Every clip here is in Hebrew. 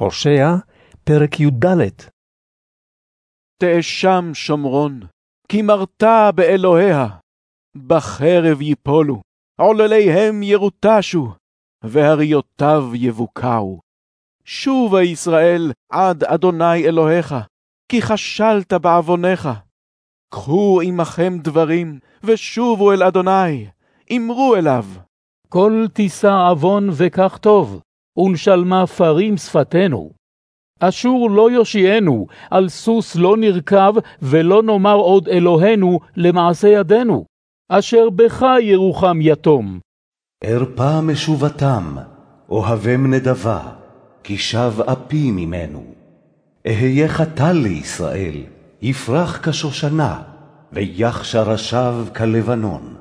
הושע, פרק י"ד תאשם שומרון, כי מרתה באלוהיה. בחרב יפולו, עולליהם ירוטשו, והריותיו יבוקעו. שובה ישראל עד אדוני אלוהיך, כי כשלת בעוונך. קחו עמכם דברים, ושובו אל אדוני, אמרו אליו. כל תישא עוון וקח טוב, ונשלמה פרים שפתנו. אשור לא יושיענו, על סוס לא נרכב, ולא נאמר עוד אלוהינו למעשה ידינו. אשר בך ירוחם יתום. ארפה משובתם, אוהבם נדבה, כי שב אפי ממנו. אהיה חתל לישראל, יפרח כשושנה, ויחשר השב כלבנון.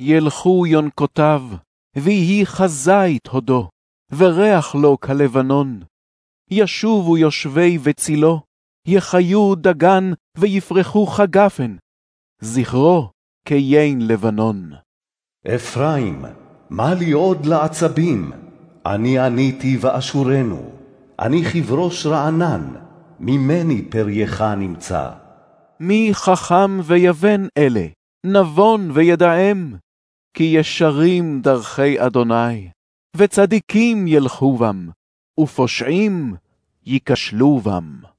ילכו יונקותיו, ויהי כזית הודו, וריח לו כלבנון. ישובו יושבי בצילו, יחיו דגן, ויפרחו כגפן. זכרו כיין לבנון. אפרים, מה לי עוד לעצבים? אני עניתי ואשורנו, אני כבראש רענן, ממני פרייך נמצא. מי חכם ויבן אלה, נבון וידעם, כי ישרים דרכי אדוני, וצדיקים ילכו בם, ופושעים ייכשלו בם.